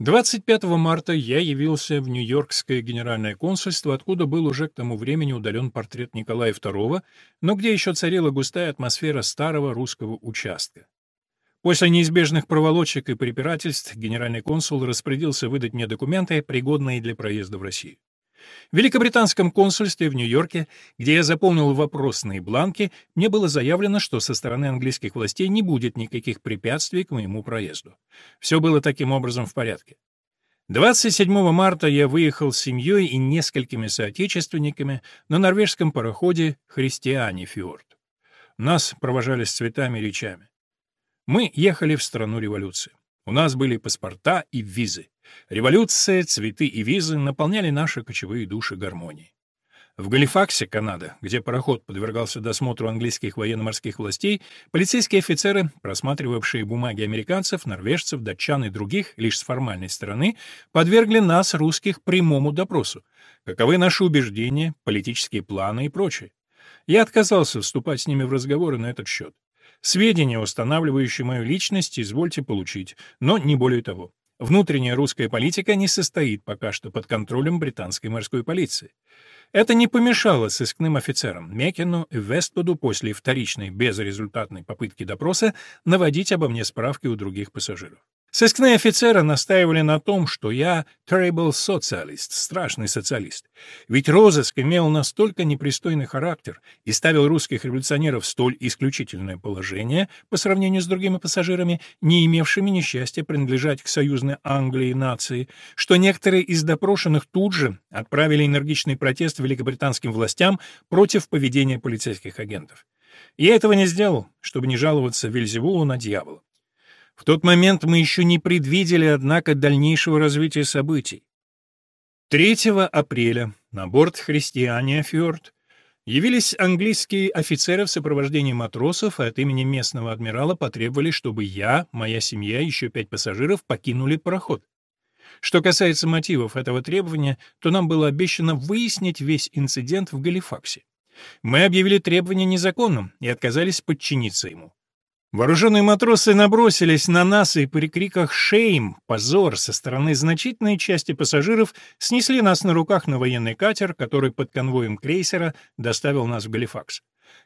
25 марта я явился в Нью-Йоркское генеральное консульство, откуда был уже к тому времени удален портрет Николая II, но где еще царила густая атмосфера старого русского участка. После неизбежных проволочек и препирательств генеральный консул распорядился выдать мне документы, пригодные для проезда в Россию. В Великобританском консульстве в Нью-Йорке, где я заполнил вопросные бланки, мне было заявлено, что со стороны английских властей не будет никаких препятствий к моему проезду. Все было таким образом в порядке. 27 марта я выехал с семьей и несколькими соотечественниками на норвежском пароходе «Христиане Фьорд». Нас провожали с цветами и речами. Мы ехали в страну революции. У нас были паспорта и визы. Революция, цветы и визы наполняли наши кочевые души гармонией. В Галифаксе, Канада, где пароход подвергался досмотру английских военно-морских властей, полицейские офицеры, просматривавшие бумаги американцев, норвежцев, датчан и других лишь с формальной стороны, подвергли нас, русских, прямому допросу. Каковы наши убеждения, политические планы и прочее. Я отказался вступать с ними в разговоры на этот счет. Сведения, устанавливающие мою личность, извольте получить, но не более того. Внутренняя русская политика не состоит пока что под контролем британской морской полиции. Это не помешало сыскным офицерам Мекину и Вестпуду после вторичной безрезультатной попытки допроса наводить обо мне справки у других пассажиров. Сыскные офицеры настаивали на том, что я terrible социалист, страшный социалист. Ведь розыск имел настолько непристойный характер и ставил русских революционеров в столь исключительное положение по сравнению с другими пассажирами, не имевшими несчастья принадлежать к союзной Англии нации, что некоторые из допрошенных тут же отправили энергичный протест великобританским властям против поведения полицейских агентов. Я этого не сделал, чтобы не жаловаться Вельзевулу на дьявола. В тот момент мы еще не предвидели, однако, дальнейшего развития событий. 3 апреля на борт «Христиания Фьорд» явились английские офицеры в сопровождении матросов и от имени местного адмирала потребовали, чтобы я, моя семья и еще пять пассажиров покинули пароход. Что касается мотивов этого требования, то нам было обещано выяснить весь инцидент в Галифаксе. Мы объявили требование незаконным и отказались подчиниться ему. Вооруженные матросы набросились на нас и при криках «Шейм!» «Позор!» со стороны значительной части пассажиров снесли нас на руках на военный катер, который под конвоем крейсера доставил нас в Галифакс.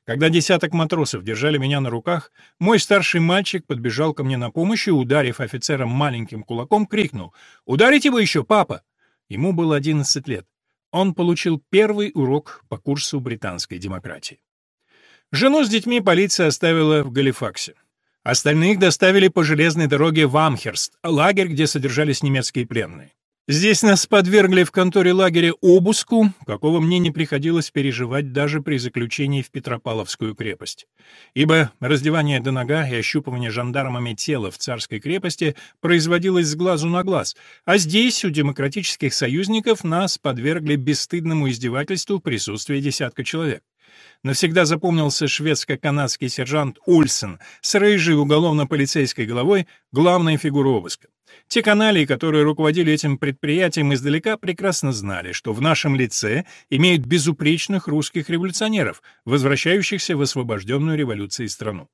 Когда десяток матросов держали меня на руках, мой старший мальчик подбежал ко мне на помощь и, ударив офицера маленьким кулаком, крикнул «Ударить его еще, папа!» Ему было 11 лет. Он получил первый урок по курсу британской демократии. Жену с детьми полиция оставила в Галифаксе. Остальных доставили по железной дороге в Амхерст, лагерь, где содержались немецкие пленные. Здесь нас подвергли в конторе лагеря обыску, какого мне не приходилось переживать даже при заключении в Петропавловскую крепость. Ибо раздевание до нога и ощупывание жандармами тела в царской крепости производилось с глазу на глаз, а здесь у демократических союзников нас подвергли бесстыдному издевательству в присутствии десятка человек. Навсегда запомнился шведско-канадский сержант Ульсен с рыжей уголовно-полицейской головой, главная фигура обыска. Те каналии, которые руководили этим предприятием издалека, прекрасно знали, что в нашем лице имеют безупречных русских революционеров, возвращающихся в освобожденную революцией страну.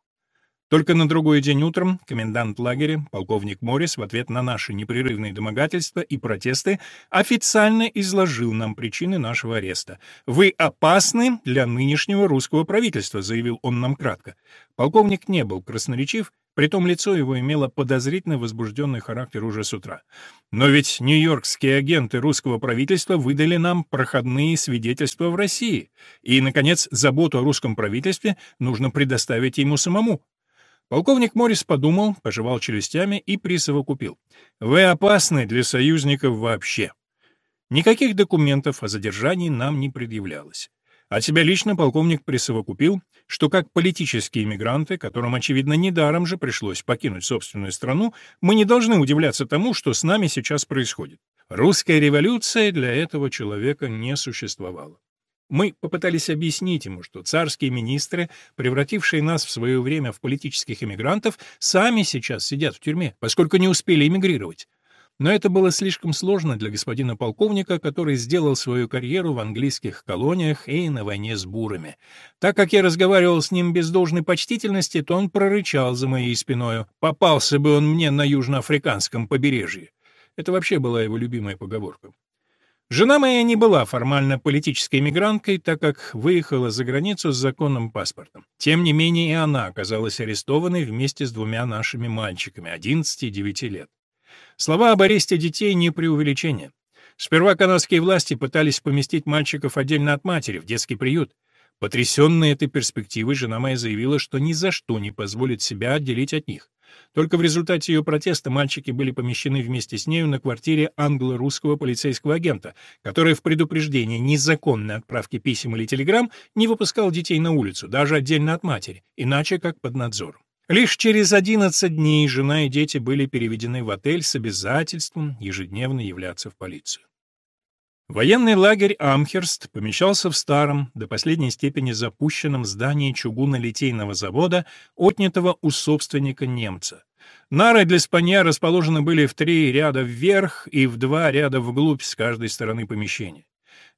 Только на другой день утром комендант лагеря, полковник Моррис, в ответ на наши непрерывные домогательства и протесты, официально изложил нам причины нашего ареста. «Вы опасны для нынешнего русского правительства», — заявил он нам кратко. Полковник не был красноречив, притом лицо его имело подозрительно возбужденный характер уже с утра. Но ведь нью-йоркские агенты русского правительства выдали нам проходные свидетельства в России. И, наконец, заботу о русском правительстве нужно предоставить ему самому. Полковник Моррис подумал, пожевал челюстями и присовокупил. «Вы опасны для союзников вообще. Никаких документов о задержании нам не предъявлялось. А тебя лично полковник присовокупил, что как политические иммигранты, которым, очевидно, недаром же пришлось покинуть собственную страну, мы не должны удивляться тому, что с нами сейчас происходит. Русская революция для этого человека не существовала. Мы попытались объяснить ему, что царские министры, превратившие нас в свое время в политических эмигрантов, сами сейчас сидят в тюрьме, поскольку не успели эмигрировать. Но это было слишком сложно для господина полковника, который сделал свою карьеру в английских колониях и на войне с бурами. Так как я разговаривал с ним без должной почтительности, то он прорычал за моей спиною. Попался бы он мне на южноафриканском побережье. Это вообще была его любимая поговорка. Жена моя не была формально политической мигранткой, так как выехала за границу с законным паспортом. Тем не менее и она оказалась арестованной вместе с двумя нашими мальчиками, 11 и 9 лет. Слова об аресте детей не преувеличение. Сперва канадские власти пытались поместить мальчиков отдельно от матери, в детский приют. Потрясенная этой перспективой, жена моя заявила, что ни за что не позволит себя отделить от них. Только в результате ее протеста мальчики были помещены вместе с нею на квартире англо-русского полицейского агента, который в предупреждении незаконной отправки писем или телеграмм не выпускал детей на улицу, даже отдельно от матери, иначе как под надзором. Лишь через 11 дней жена и дети были переведены в отель с обязательством ежедневно являться в полицию. Военный лагерь Амхерст помещался в старом, до последней степени запущенном здании чугунно-литейного завода, отнятого у собственника немца. Нары для спанья расположены были в три ряда вверх и в два ряда вглубь с каждой стороны помещения.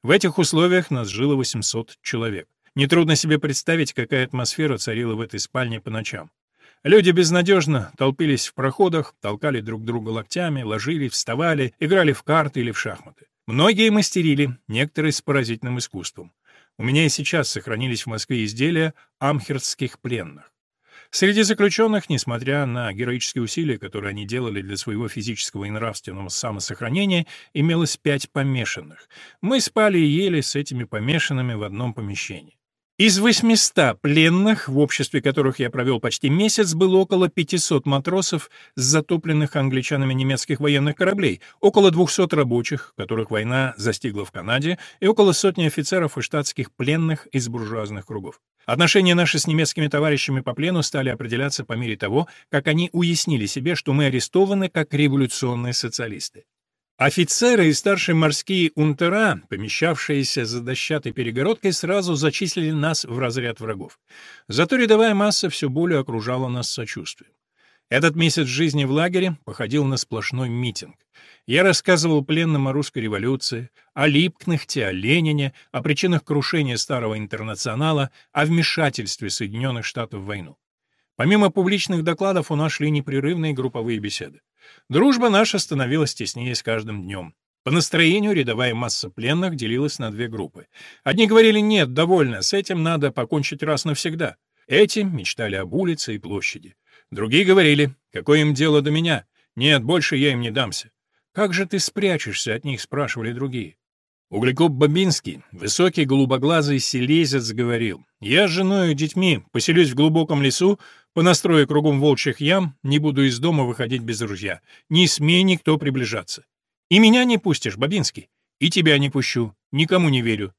В этих условиях нас жило 800 человек. Нетрудно себе представить, какая атмосфера царила в этой спальне по ночам. Люди безнадежно толпились в проходах, толкали друг друга локтями, ложились, вставали, играли в карты или в шахматы. Многие мастерили, некоторые с поразительным искусством. У меня и сейчас сохранились в Москве изделия амхерстских пленных. Среди заключенных, несмотря на героические усилия, которые они делали для своего физического и нравственного самосохранения, имелось пять помешанных. Мы спали и ели с этими помешанными в одном помещении. Из 800 пленных, в обществе которых я провел почти месяц, было около 500 матросов с затопленных англичанами немецких военных кораблей, около 200 рабочих, которых война застигла в Канаде, и около сотни офицеров и штатских пленных из буржуазных кругов. Отношения наши с немецкими товарищами по плену стали определяться по мере того, как они уяснили себе, что мы арестованы как революционные социалисты. Офицеры и старшие морские унтера, помещавшиеся за дощатой перегородкой, сразу зачислили нас в разряд врагов. Зато рядовая масса все более окружала нас сочувствием. Этот месяц жизни в лагере походил на сплошной митинг. Я рассказывал пленным о русской революции, о Липкнехте, о Ленине, о причинах крушения старого интернационала, о вмешательстве Соединенных Штатов в войну. Помимо публичных докладов у нас шли непрерывные групповые беседы. Дружба наша становилась теснее с каждым днем. По настроению рядовая масса пленных делилась на две группы. Одни говорили «нет, довольно, с этим надо покончить раз навсегда». Эти мечтали об улице и площади. Другие говорили «какое им дело до меня? Нет, больше я им не дамся». «Как же ты спрячешься от них?» — спрашивали другие. Углекоп Бабинский, высокий голубоглазый селезец, говорил, «Я с женой и детьми поселюсь в глубоком лесу, понастрою кругом волчьих ям, не буду из дома выходить без ружья. Не смей никто приближаться. И меня не пустишь, Бабинский, и тебя не пущу, никому не верю.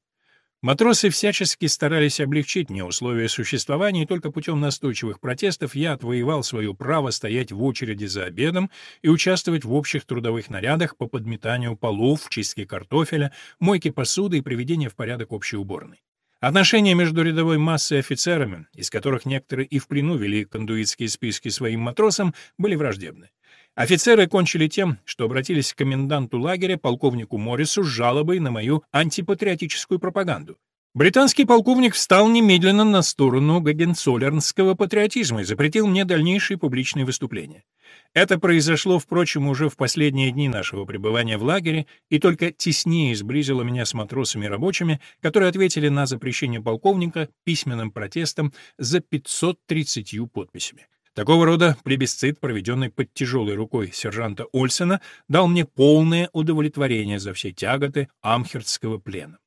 Матросы всячески старались облегчить мне условия существования, и только путем настойчивых протестов я отвоевал свое право стоять в очереди за обедом и участвовать в общих трудовых нарядах по подметанию полов, чистке картофеля, мойке посуды и приведению в порядок общей уборной. Отношения между рядовой массой и офицерами, из которых некоторые и в плену вели кондуитские списки своим матросам, были враждебны. Офицеры кончили тем, что обратились к коменданту лагеря, полковнику Моррису, с жалобой на мою антипатриотическую пропаганду. Британский полковник встал немедленно на сторону гагенцоллернского патриотизма и запретил мне дальнейшие публичные выступления. Это произошло, впрочем, уже в последние дни нашего пребывания в лагере и только теснее сблизило меня с матросами и рабочими, которые ответили на запрещение полковника письменным протестом за 530 подписями. Такого рода плебисцит, проведенный под тяжелой рукой сержанта Ольсена, дал мне полное удовлетворение за все тяготы амхердского плена.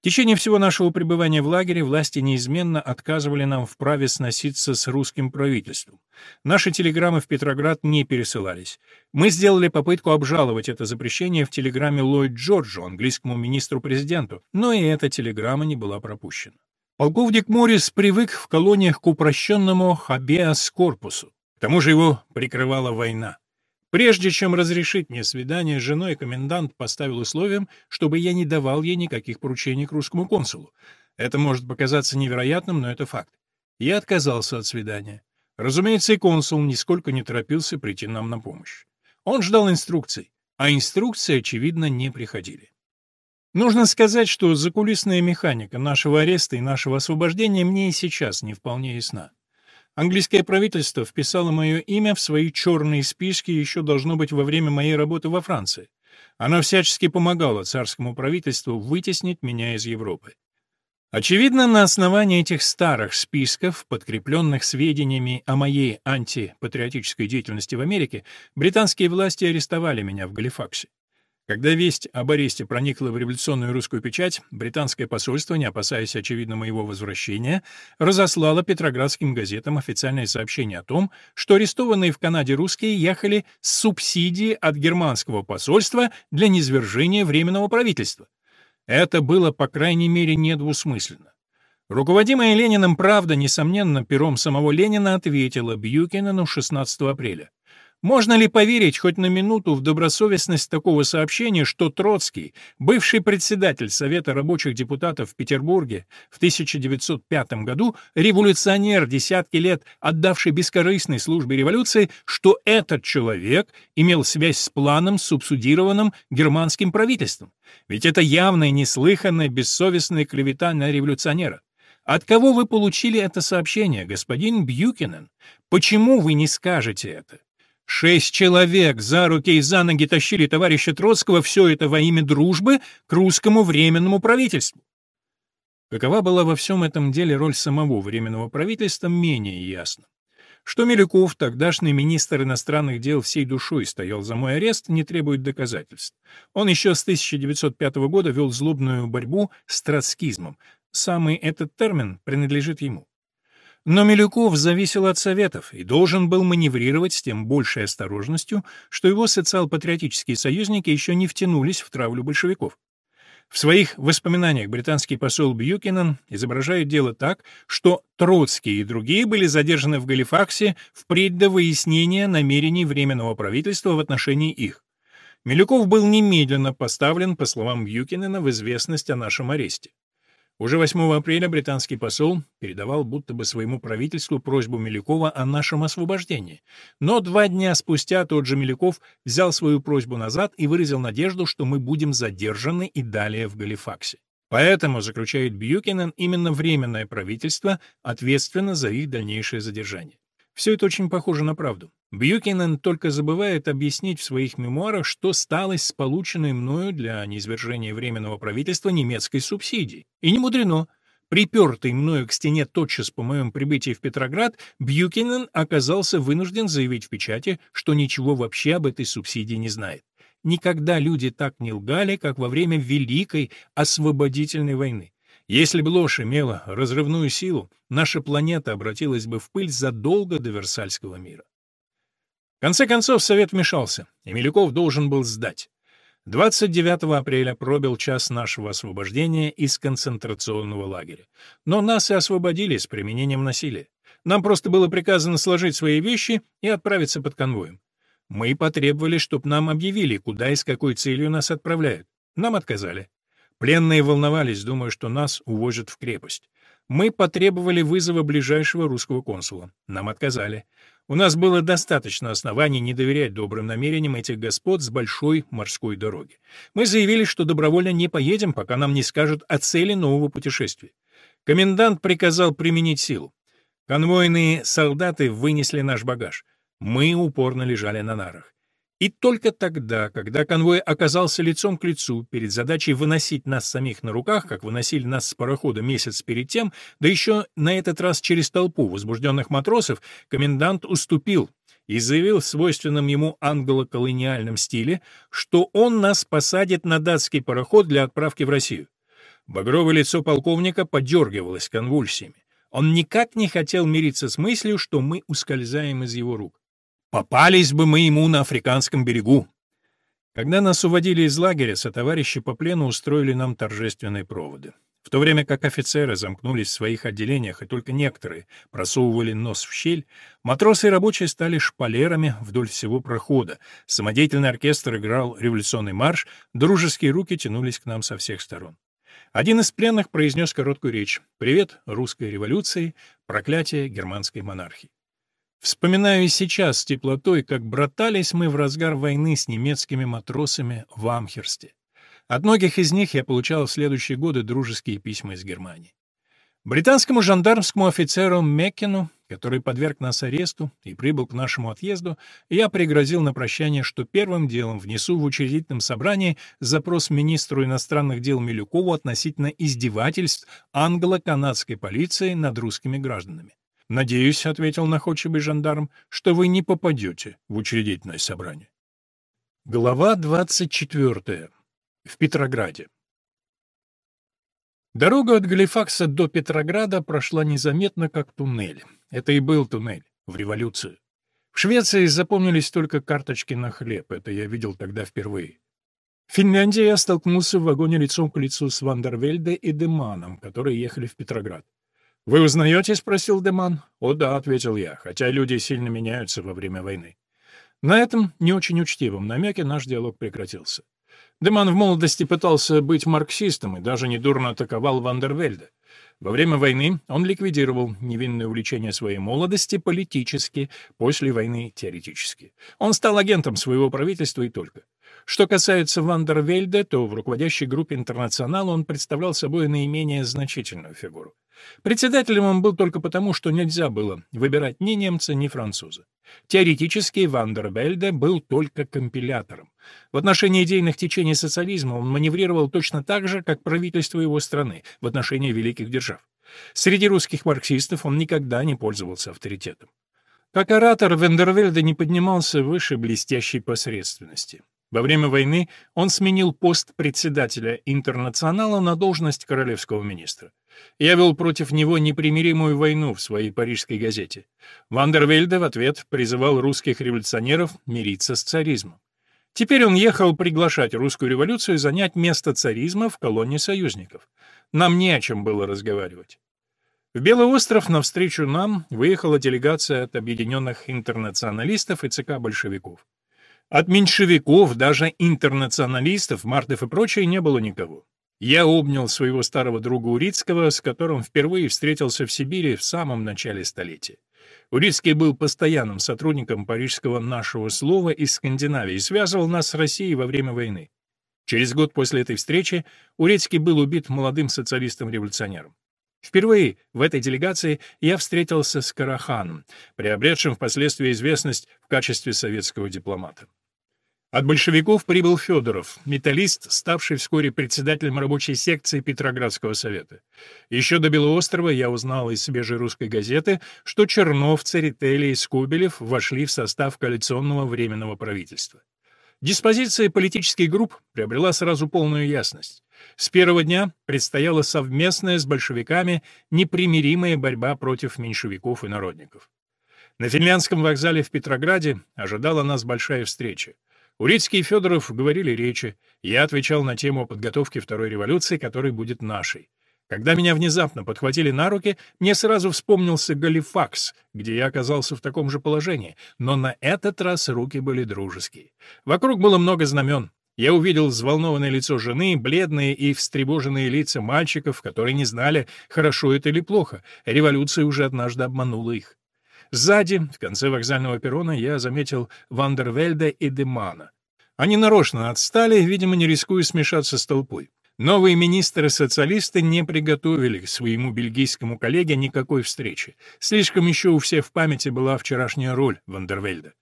В течение всего нашего пребывания в лагере власти неизменно отказывали нам в праве сноситься с русским правительством. Наши телеграммы в Петроград не пересылались. Мы сделали попытку обжаловать это запрещение в телеграмме Ллойд Джорджу, английскому министру-президенту, но и эта телеграмма не была пропущена. Полковник Моррис привык в колониях к упрощенному хабеас корпусу. К тому же его прикрывала война. Прежде чем разрешить мне свидание с женой, комендант поставил условием, чтобы я не давал ей никаких поручений к русскому консулу. Это может показаться невероятным, но это факт. Я отказался от свидания. Разумеется, и консул нисколько не торопился прийти нам на помощь. Он ждал инструкций, а инструкции, очевидно, не приходили. Нужно сказать, что закулисная механика нашего ареста и нашего освобождения мне и сейчас не вполне ясна. Английское правительство вписало мое имя в свои черные списки еще должно быть во время моей работы во Франции. Оно всячески помогало царскому правительству вытеснить меня из Европы. Очевидно, на основании этих старых списков, подкрепленных сведениями о моей антипатриотической деятельности в Америке, британские власти арестовали меня в Галифаксе. Когда весть об аресте проникла в революционную русскую печать, британское посольство, не опасаясь, очевидно, моего возвращения, разослало петроградским газетам официальное сообщение о том, что арестованные в Канаде русские ехали с субсидией от германского посольства для низвержения Временного правительства. Это было, по крайней мере, недвусмысленно. Руководимая Лениным «Правда», несомненно, пером самого Ленина ответила Бьюкинену 16 апреля. Можно ли поверить хоть на минуту в добросовестность такого сообщения, что Троцкий, бывший председатель Совета рабочих депутатов в Петербурге в 1905 году, революционер, десятки лет отдавший бескорыстной службе революции, что этот человек имел связь с планом, субсудированным германским правительством? Ведь это явная, неслыханная, бессовестная клевета на революционера. От кого вы получили это сообщение, господин Бьюкинен? Почему вы не скажете это? Шесть человек за руки и за ноги тащили товарища Троцкого, все это во имя дружбы к русскому временному правительству. Какова была во всем этом деле роль самого Временного правительства, менее ясно. Что Милюков, тогдашний министр иностранных дел, всей душой стоял за мой арест, не требует доказательств. Он еще с 1905 года вел злобную борьбу с троцкизмом. Самый этот термин принадлежит ему. Но Милюков зависел от Советов и должен был маневрировать с тем большей осторожностью, что его социал-патриотические союзники еще не втянулись в травлю большевиков. В своих воспоминаниях британский посол Бьюкинен изображает дело так, что Троцкий и другие были задержаны в Галифаксе впредь до выяснения намерений Временного правительства в отношении их. Милюков был немедленно поставлен, по словам Бьюкинена, в известность о нашем аресте. Уже 8 апреля британский посол передавал будто бы своему правительству просьбу Милюкова о нашем освобождении. Но два дня спустя тот же Милюков взял свою просьбу назад и выразил надежду, что мы будем задержаны и далее в Галифаксе. Поэтому, заключает Бьюкинен, именно Временное правительство ответственно за их дальнейшее задержание. Все это очень похоже на правду. Бьюкинен только забывает объяснить в своих мемуарах, что сталось с полученной мною для низвержения Временного правительства немецкой субсидией. И не мудрено. Припертый мною к стене тотчас по моем прибытии в Петроград, Бьюкинен оказался вынужден заявить в печати, что ничего вообще об этой субсидии не знает. Никогда люди так не лгали, как во время Великой освободительной войны. Если бы ложь имела разрывную силу, наша планета обратилась бы в пыль задолго до Версальского мира. В конце концов, Совет вмешался, и Милюков должен был сдать. 29 апреля пробил час нашего освобождения из концентрационного лагеря. Но нас и освободили с применением насилия. Нам просто было приказано сложить свои вещи и отправиться под конвоем. Мы потребовали, чтобы нам объявили, куда и с какой целью нас отправляют. Нам отказали. Пленные волновались, думая, что нас увозят в крепость. Мы потребовали вызова ближайшего русского консула. Нам отказали. У нас было достаточно оснований не доверять добрым намерениям этих господ с большой морской дороги. Мы заявили, что добровольно не поедем, пока нам не скажут о цели нового путешествия. Комендант приказал применить силу. Конвойные солдаты вынесли наш багаж. Мы упорно лежали на нарах. И только тогда, когда конвой оказался лицом к лицу перед задачей выносить нас самих на руках, как выносили нас с парохода месяц перед тем, да еще на этот раз через толпу возбужденных матросов, комендант уступил и заявил в свойственном ему англо-колониальном стиле, что он нас посадит на датский пароход для отправки в Россию. Багровое лицо полковника подергивалось конвульсиями. Он никак не хотел мириться с мыслью, что мы ускользаем из его рук. Попались бы мы ему на африканском берегу. Когда нас уводили из лагеря, сотоварищи по плену устроили нам торжественные проводы. В то время как офицеры замкнулись в своих отделениях, и только некоторые просовывали нос в щель, матросы и рабочие стали шпалерами вдоль всего прохода, самодеятельный оркестр играл революционный марш, дружеские руки тянулись к нам со всех сторон. Один из пленных произнес короткую речь «Привет русской революции, проклятие германской монархии». Вспоминаю и сейчас с теплотой, как братались мы в разгар войны с немецкими матросами в Амхерсте. От многих из них я получал в следующие годы дружеские письма из Германии. Британскому жандармскому офицеру Меккину, который подверг нас аресту и прибыл к нашему отъезду, я пригрозил на прощание, что первым делом внесу в учредительном собрании запрос министру иностранных дел Милюкову относительно издевательств англо-канадской полиции над русскими гражданами. «Надеюсь», — ответил находчивый жандарм, — «что вы не попадете в учредительное собрание». Глава 24. В Петрограде. Дорога от Галифакса до Петрограда прошла незаметно, как туннель. Это и был туннель в революцию. В Швеции запомнились только карточки на хлеб, это я видел тогда впервые. В Финляндии я столкнулся в вагоне лицом к лицу с Вандервельде и Деманом, которые ехали в Петроград. «Вы узнаете?» — спросил Деман. «О да», — ответил я, хотя люди сильно меняются во время войны. На этом не очень учтивом намеке наш диалог прекратился. Деман в молодости пытался быть марксистом и даже недурно атаковал Вандервельда. Во время войны он ликвидировал невинное увлечение своей молодости политически, после войны теоретически. Он стал агентом своего правительства и только. Что касается Вандервельда, то в руководящей группе «Интернационал» он представлял собой наименее значительную фигуру. Председателем он был только потому, что нельзя было выбирать ни немца, ни француза. Теоретически Вандервельде был только компилятором. В отношении идейных течений социализма он маневрировал точно так же, как правительство его страны в отношении великих держав. Среди русских марксистов он никогда не пользовался авторитетом. Как оратор Вандервельде не поднимался выше блестящей посредственности. Во время войны он сменил пост председателя «Интернационала» на должность королевского министра. Я вел против него непримиримую войну в своей парижской газете. Вандервельде в ответ призывал русских революционеров мириться с царизмом. Теперь он ехал приглашать русскую революцию занять место царизма в колонии союзников. Нам не о чем было разговаривать. В Белый остров навстречу нам выехала делегация от объединенных интернационалистов и ЦК большевиков. От меньшевиков, даже интернационалистов, мартов и прочее не было никого. Я обнял своего старого друга Урицкого, с которым впервые встретился в Сибири в самом начале столетия. Урицкий был постоянным сотрудником парижского «Нашего слова» из Скандинавии и связывал нас с Россией во время войны. Через год после этой встречи Урицкий был убит молодым социалистом-революционером. Впервые в этой делегации я встретился с Караханом, приобретшим впоследствии известность в качестве советского дипломата. От большевиков прибыл Федоров, металлист, ставший вскоре председателем рабочей секции Петроградского совета. Еще до Белоострова я узнал из свежей русской газеты, что Чернов, Церетели и Скобелев вошли в состав коалиционного временного правительства. Диспозиция политических групп приобрела сразу полную ясность. С первого дня предстояла совместная с большевиками непримиримая борьба против меньшевиков и народников. На финляндском вокзале в Петрограде ожидала нас большая встреча. Урицкий и Федоров говорили речи, я отвечал на тему подготовки второй революции, которая будет нашей. Когда меня внезапно подхватили на руки, мне сразу вспомнился Галифакс, где я оказался в таком же положении, но на этот раз руки были дружеские. Вокруг было много знамен. Я увидел взволнованное лицо жены, бледные и встревоженные лица мальчиков, которые не знали, хорошо это или плохо. Революция уже однажды обманула их. Сзади, в конце вокзального перрона, я заметил Вандервельда и Демана. Они нарочно отстали, видимо, не рискуя смешаться с толпой. Новые министры-социалисты не приготовили к своему бельгийскому коллеге никакой встречи. Слишком еще у всех в памяти была вчерашняя роль Вандервельда.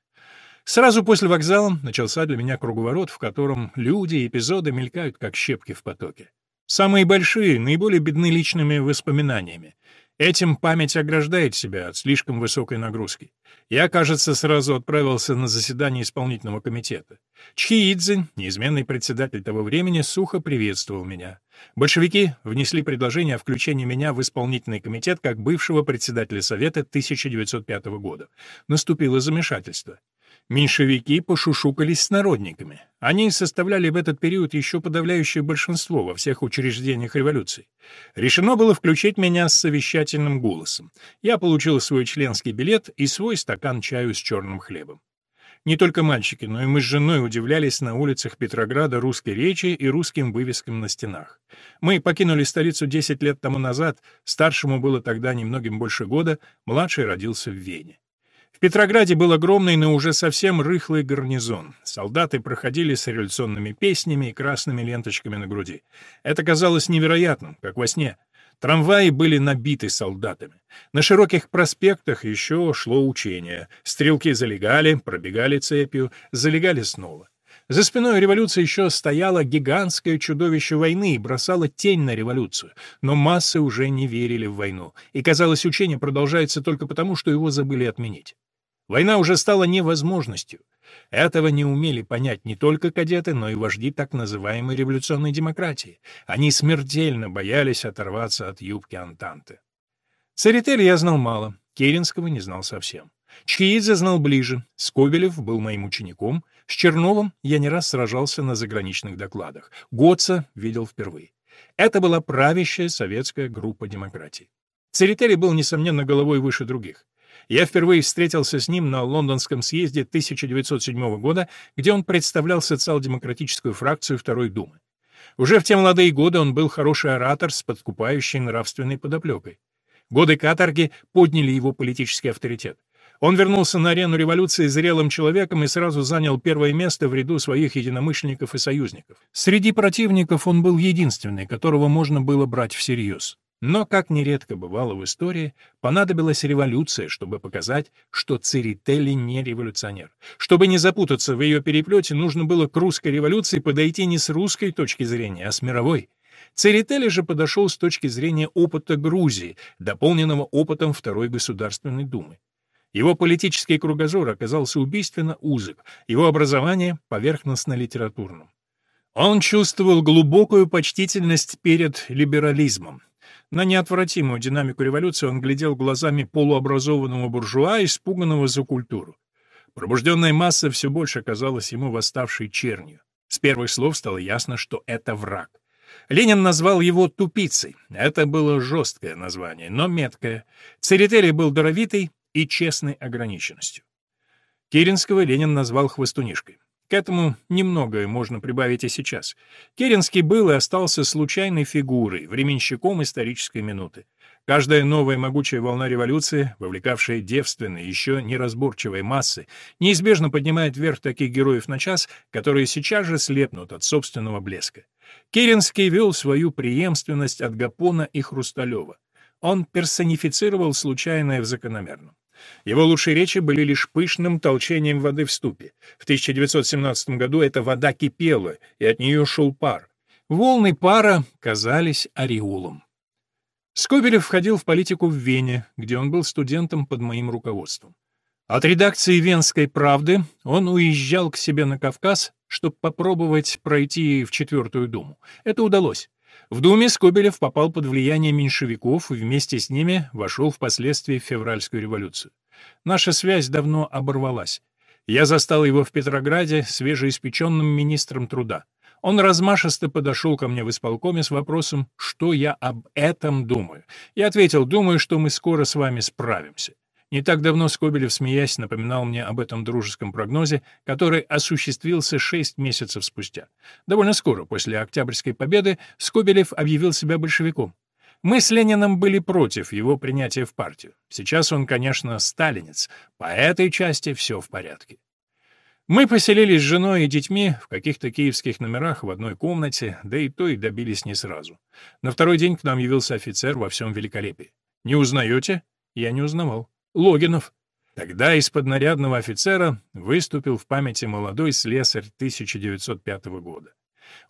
Сразу после вокзала начался для меня круговорот, в котором люди и эпизоды мелькают, как щепки в потоке. Самые большие, наиболее бедны личными воспоминаниями. Этим память ограждает себя от слишком высокой нагрузки. Я, кажется, сразу отправился на заседание исполнительного комитета. Чхиидзе, неизменный председатель того времени, сухо приветствовал меня. Большевики внесли предложение о включении меня в исполнительный комитет как бывшего председателя Совета 1905 года. Наступило замешательство. Меньшевики пошушукались с народниками. Они составляли в этот период еще подавляющее большинство во всех учреждениях революции. Решено было включить меня с совещательным голосом. Я получил свой членский билет и свой стакан чаю с черным хлебом. Не только мальчики, но и мы с женой удивлялись на улицах Петрограда русской речи и русским вывескам на стенах. Мы покинули столицу 10 лет тому назад, старшему было тогда немногим больше года, младший родился в Вене. В Петрограде был огромный, но уже совсем рыхлый гарнизон. Солдаты проходили с революционными песнями и красными ленточками на груди. Это казалось невероятным, как во сне. Трамваи были набиты солдатами. На широких проспектах еще шло учение. Стрелки залегали, пробегали цепью, залегали снова. За спиной революции еще стояло гигантское чудовище войны и бросало тень на революцию. Но массы уже не верили в войну, и, казалось, учение продолжается только потому, что его забыли отменить. Война уже стала невозможностью. Этого не умели понять не только кадеты, но и вожди так называемой революционной демократии. Они смертельно боялись оторваться от юбки Антанты. Церетели я знал мало, Керенского не знал совсем. Чхиидзе знал ближе, Скобелев был моим учеником, с Черновым я не раз сражался на заграничных докладах, Гоца видел впервые. Это была правящая советская группа демократии. Церетели был, несомненно, головой выше других. Я впервые встретился с ним на лондонском съезде 1907 года, где он представлял социал-демократическую фракцию Второй Думы. Уже в те молодые годы он был хороший оратор с подкупающей нравственной подоплекой. Годы каторги подняли его политический авторитет. Он вернулся на арену революции зрелым человеком и сразу занял первое место в ряду своих единомышленников и союзников. Среди противников он был единственный, которого можно было брать всерьез. Но, как нередко бывало в истории, понадобилась революция, чтобы показать, что Церетели не революционер. Чтобы не запутаться в ее переплете, нужно было к русской революции подойти не с русской точки зрения, а с мировой. Церетели же подошел с точки зрения опыта Грузии, дополненного опытом Второй Государственной Думы. Его политический кругозор оказался убийственно узок, его образование — поверхностно-литературным. Он чувствовал глубокую почтительность перед либерализмом, на неотвратимую динамику революции он глядел глазами полуобразованного буржуа, испуганного за культуру. Пробужденная масса все больше казалась ему восставшей чернью. С первых слов стало ясно, что это враг. Ленин назвал его «тупицей». Это было жесткое название, но меткое. Церетели был даровитый и честной ограниченностью. Киринского Ленин назвал «хвостунишкой». К этому немногое можно прибавить и сейчас. Керенский был и остался случайной фигурой, временщиком исторической минуты. Каждая новая могучая волна революции, вовлекавшая девственные, еще неразборчивые массы, неизбежно поднимает вверх таких героев на час, которые сейчас же слепнут от собственного блеска. Керенский вел свою преемственность от Гапона и Хрусталева. Он персонифицировал случайное в закономерном. Его лучшие речи были лишь пышным толчением воды в ступе. В 1917 году эта вода кипела, и от нее шел пар. Волны пара казались ореолом. Скобелев входил в политику в Вене, где он был студентом под моим руководством. От редакции «Венской правды» он уезжал к себе на Кавказ, чтобы попробовать пройти в Четвертую Думу. Это удалось. В Думе Скобелев попал под влияние меньшевиков и вместе с ними вошел впоследствии в февральскую революцию. Наша связь давно оборвалась. Я застал его в Петрограде свежеиспеченным министром труда. Он размашисто подошел ко мне в исполкоме с вопросом, что я об этом думаю. Я ответил, думаю, что мы скоро с вами справимся. Не так давно Скобелев, смеясь, напоминал мне об этом дружеском прогнозе, который осуществился шесть месяцев спустя. Довольно скоро, после Октябрьской победы, Скобелев объявил себя большевиком. Мы с Лениным были против его принятия в партию. Сейчас он, конечно, сталинец. По этой части все в порядке. Мы поселились с женой и детьми в каких-то киевских номерах в одной комнате, да и то и добились не сразу. На второй день к нам явился офицер во всем великолепии. «Не узнаете?» Я не узнавал. Логинов. Тогда из-под нарядного офицера выступил в памяти молодой слесарь 1905 года.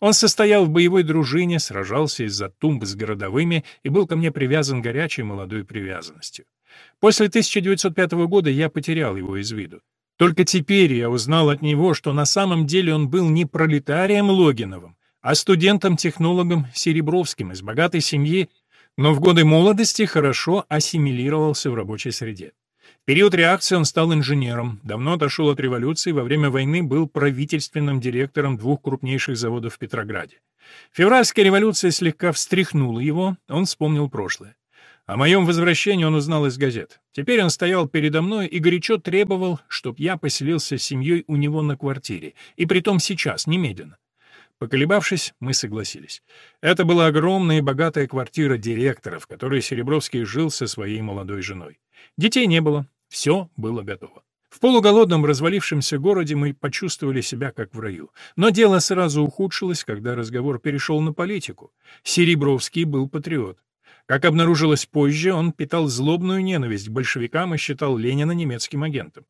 Он состоял в боевой дружине, сражался из-за тумб с городовыми и был ко мне привязан горячей молодой привязанностью. После 1905 года я потерял его из виду. Только теперь я узнал от него, что на самом деле он был не пролетарием Логиновым, а студентом-технологом Серебровским из богатой семьи, но в годы молодости хорошо ассимилировался в рабочей среде. Период реакции он стал инженером, давно отошел от революции, во время войны был правительственным директором двух крупнейших заводов в Петрограде. Февральская революция слегка встряхнула его, он вспомнил прошлое. О моем возвращении он узнал из газет. Теперь он стоял передо мной и горячо требовал, чтоб я поселился с семьей у него на квартире, и притом сейчас, немедленно. Поколебавшись, мы согласились. Это была огромная и богатая квартира директора, в которой Серебровский жил со своей молодой женой. Детей не было, все было готово. В полуголодном развалившемся городе мы почувствовали себя как в раю. Но дело сразу ухудшилось, когда разговор перешел на политику. Серебровский был патриот. Как обнаружилось позже, он питал злобную ненависть к большевикам и считал Ленина немецким агентом.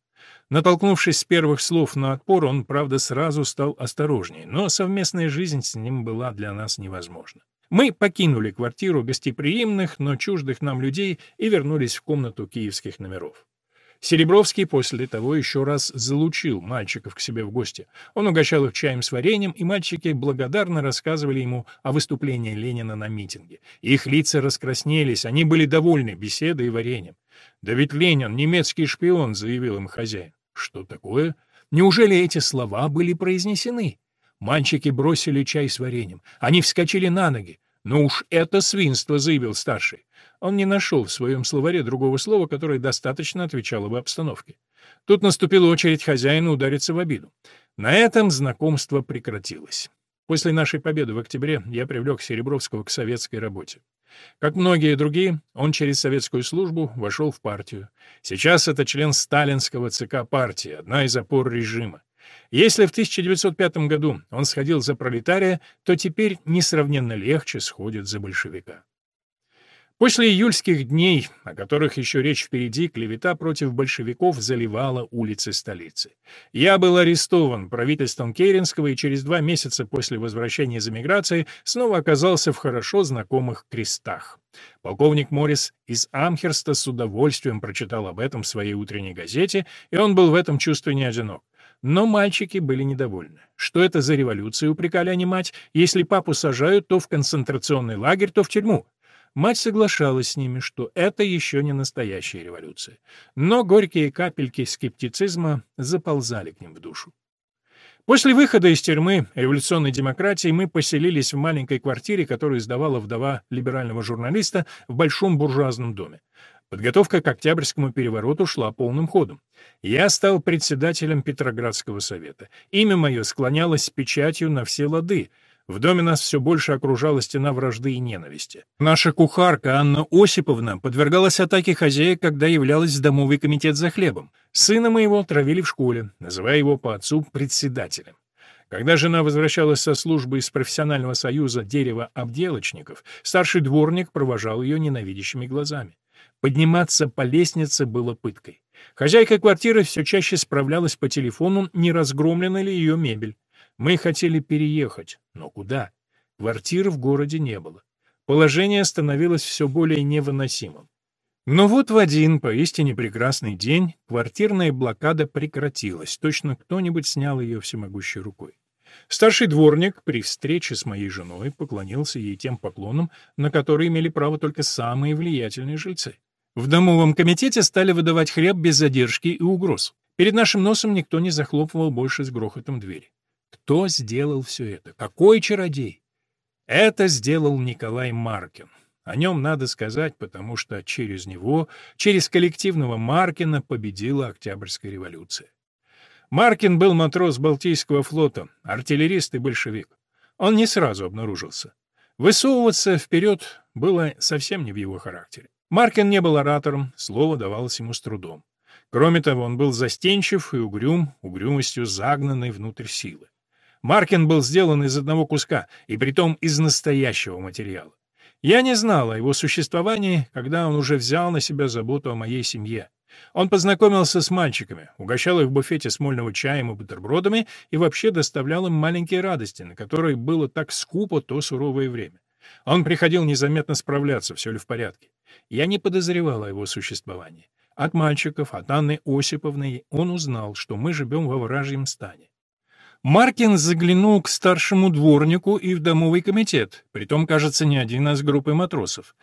Натолкнувшись с первых слов на отпор, он, правда, сразу стал осторожнее, но совместная жизнь с ним была для нас невозможна. Мы покинули квартиру гостеприимных, но чуждых нам людей и вернулись в комнату киевских номеров. Серебровский после того еще раз залучил мальчиков к себе в гости. Он угощал их чаем с вареньем, и мальчики благодарно рассказывали ему о выступлении Ленина на митинге. Их лица раскраснелись, они были довольны беседой и вареньем. «Да ведь Ленин — немецкий шпион», — заявил им хозяин. «Что такое? Неужели эти слова были произнесены?» Мальчики бросили чай с вареньем. Они вскочили на ноги. «Ну уж это свинство», — заявил старший. Он не нашел в своем словаре другого слова, которое достаточно отвечало бы обстановке. Тут наступила очередь хозяина удариться в обиду. На этом знакомство прекратилось. После нашей победы в октябре я привлек Серебровского к советской работе. Как многие другие, он через советскую службу вошел в партию. Сейчас это член сталинского ЦК партии, одна из опор режима. Если в 1905 году он сходил за пролетария, то теперь несравненно легче сходит за большевика. После июльских дней, о которых еще речь впереди, клевета против большевиков заливала улицы столицы. Я был арестован правительством Керенского и через два месяца после возвращения из эмиграции снова оказался в хорошо знакомых крестах. Полковник Моррис из Амхерста с удовольствием прочитал об этом в своей утренней газете, и он был в этом чувстве не одинок. Но мальчики были недовольны. Что это за революция, упрекали они мать? Если папу сажают то в концентрационный лагерь, то в тюрьму. Мать соглашалась с ними, что это еще не настоящая революция. Но горькие капельки скептицизма заползали к ним в душу. После выхода из тюрьмы революционной демократии мы поселились в маленькой квартире, которую сдавала вдова либерального журналиста в большом буржуазном доме. Подготовка к Октябрьскому перевороту шла полным ходом. Я стал председателем Петроградского совета. Имя мое склонялось печатью на все лады — в доме нас все больше окружала стена вражды и ненависти. Наша кухарка Анна Осиповна подвергалась атаке хозяек, когда являлась в домовый комитет за хлебом. Сына моего травили в школе, называя его по отцу председателем. Когда жена возвращалась со службы из профессионального союза дерева-обделочников, старший дворник провожал ее ненавидящими глазами. Подниматься по лестнице было пыткой. Хозяйка квартиры все чаще справлялась по телефону, не разгромлена ли ее мебель. Мы хотели переехать, но куда? Квартиры в городе не было. Положение становилось все более невыносимым. Но вот в один поистине прекрасный день квартирная блокада прекратилась, точно кто-нибудь снял ее всемогущей рукой. Старший дворник при встрече с моей женой поклонился ей тем поклоном, на которые имели право только самые влиятельные жильцы. В домовом комитете стали выдавать хлеб без задержки и угроз. Перед нашим носом никто не захлопывал больше с грохотом двери. Кто сделал все это? Какой чародей? Это сделал Николай Маркин. О нем надо сказать, потому что через него, через коллективного Маркина победила Октябрьская революция. Маркин был матрос Балтийского флота, артиллерист и большевик. Он не сразу обнаружился. Высовываться вперед было совсем не в его характере. Маркин не был оратором, слово давалось ему с трудом. Кроме того, он был застенчив и угрюм, угрюмостью загнанной внутрь силы. Маркин был сделан из одного куска, и притом из настоящего материала. Я не знал о его существовании, когда он уже взял на себя заботу о моей семье. Он познакомился с мальчиками, угощал их в буфете смольного чаем и бутербродами и вообще доставлял им маленькие радости, на которые было так скупо то суровое время. Он приходил незаметно справляться, все ли в порядке. Я не подозревал о его существовании. От мальчиков, от Анны Осиповны он узнал, что мы живем во вражьем стане. Маркин заглянул к старшему дворнику и в домовый комитет, притом, кажется, не один, а с группой матросов.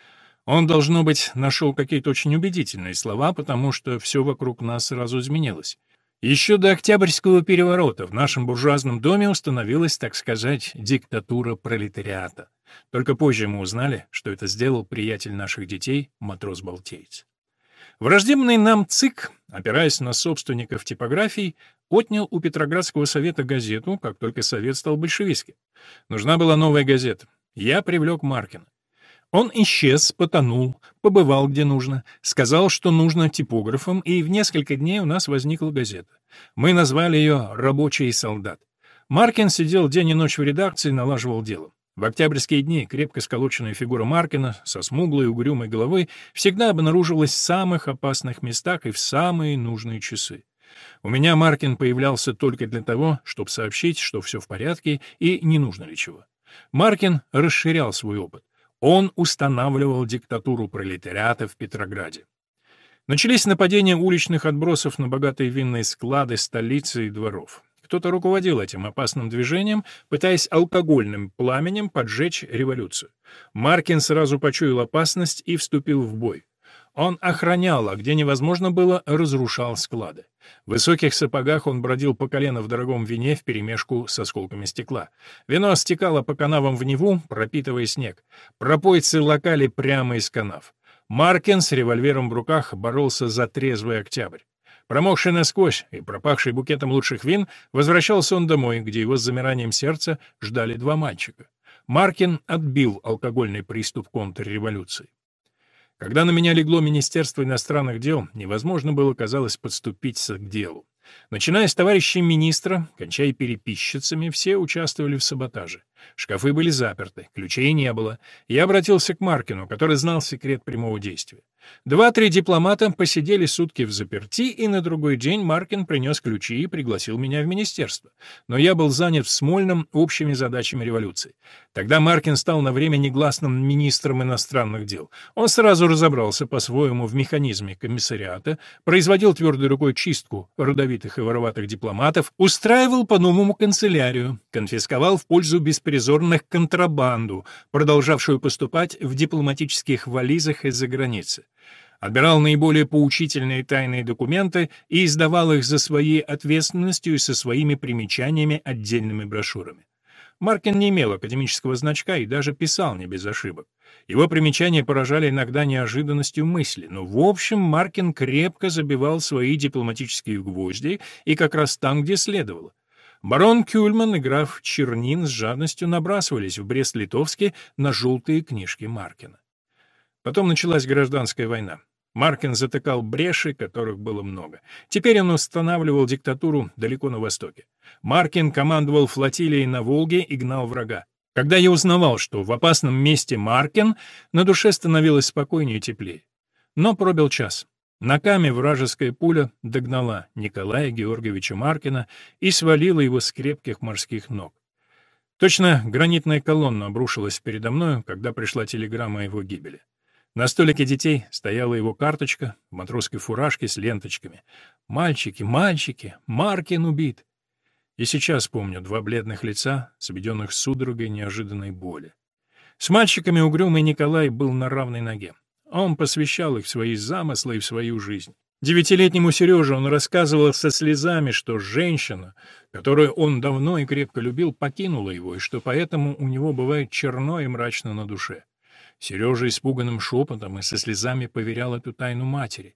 Он, должно быть, нашел какие-то очень убедительные слова, потому что все вокруг нас сразу изменилось. Еще до Октябрьского переворота в нашем буржуазном доме установилась, так сказать, диктатура пролетариата. Только позже мы узнали, что это сделал приятель наших детей, матрос-балтеец. Враждебный нам ЦИК, опираясь на собственников типографий, отнял у Петроградского совета газету, как только совет стал большевистским. Нужна была новая газета. Я привлек Маркина. Он исчез, потонул, побывал где нужно, сказал, что нужно типографом, и в несколько дней у нас возникла газета. Мы назвали ее «Рабочий солдат». Маркин сидел день и ночь в редакции, налаживал дело. В октябрьские дни крепко сколоченная фигура Маркина со смуглой угрюмой головой всегда обнаруживалась в самых опасных местах и в самые нужные часы. У меня Маркин появлялся только для того, чтобы сообщить, что все в порядке и не нужно ли чего. Маркин расширял свой опыт. Он устанавливал диктатуру пролетариата в Петрограде. Начались нападения уличных отбросов на богатые винные склады столицы и дворов. Кто-то руководил этим опасным движением, пытаясь алкогольным пламенем поджечь революцию. Маркин сразу почуял опасность и вступил в бой. Он охранял, а где невозможно было, разрушал склады. В высоких сапогах он бродил по колено в дорогом вине вперемешку с осколками стекла. Вино стекало по канавам в Неву, пропитывая снег. Пропойцы локали прямо из канав. Маркин с револьвером в руках боролся за трезвый октябрь. Промокший насквозь и пропахший букетом лучших вин, возвращался он домой, где его с замиранием сердца ждали два мальчика. Маркин отбил алкогольный приступ контрреволюции. Когда на меня легло Министерство иностранных дел, невозможно было, казалось, подступиться к делу. Начиная с товарищей министра, кончая переписчицами, все участвовали в саботаже. Шкафы были заперты, ключей не было. Я обратился к Маркину, который знал секрет прямого действия. Два-три дипломата посидели сутки в заперти, и на другой день Маркин принес ключи и пригласил меня в министерство. Но я был занят в Смольном общими задачами революции. Тогда Маркин стал на время негласным министром иностранных дел. Он сразу разобрался по-своему в механизме комиссариата, производил твердой рукой чистку родовитых и вороватых дипломатов, устраивал по-новому канцелярию, конфисковал в пользу беспризорных контрабанду, продолжавшую поступать в дипломатических вализах из-за границы отбирал наиболее поучительные тайные документы и издавал их за своей ответственностью и со своими примечаниями отдельными брошюрами. Маркин не имел академического значка и даже писал не без ошибок. Его примечания поражали иногда неожиданностью мысли, но в общем Маркин крепко забивал свои дипломатические гвозди и как раз там, где следовало. Барон Кюльман и граф Чернин с жадностью набрасывались в Брест-Литовске на желтые книжки Маркина. Потом началась гражданская война. Маркин затыкал бреши, которых было много. Теперь он устанавливал диктатуру далеко на востоке. Маркин командовал флотилией на Волге и гнал врага. Когда я узнавал, что в опасном месте Маркин, на душе становилось спокойнее и теплее. Но пробил час. На каме вражеская пуля догнала Николая Георгиевича Маркина и свалила его с крепких морских ног. Точно гранитная колонна обрушилась передо мною, когда пришла телеграмма о его гибели. На столике детей стояла его карточка в матросской фуражке с ленточками. «Мальчики, мальчики, Маркин убит!» И сейчас помню два бледных лица, сведенных судорогой неожиданной боли. С мальчиками угрюмый Николай был на равной ноге. Он посвящал их в свои замыслы и в свою жизнь. Девятилетнему Сереже он рассказывал со слезами, что женщина, которую он давно и крепко любил, покинула его, и что поэтому у него бывает черно и мрачно на душе. Сережа испуганным шепотом и со слезами поверял эту тайну матери.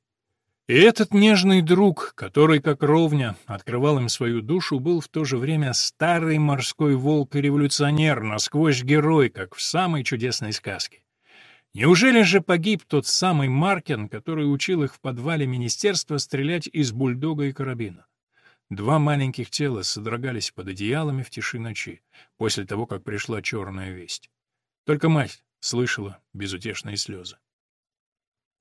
И этот нежный друг, который, как ровня, открывал им свою душу, был в то же время старый морской волк и революционер, насквозь герой, как в самой чудесной сказке. Неужели же погиб тот самый Маркин, который учил их в подвале министерства стрелять из бульдога и карабина? Два маленьких тела содрогались под одеялами в тиши ночи, после того, как пришла черная весть. Только мать слышала безутешные слезы.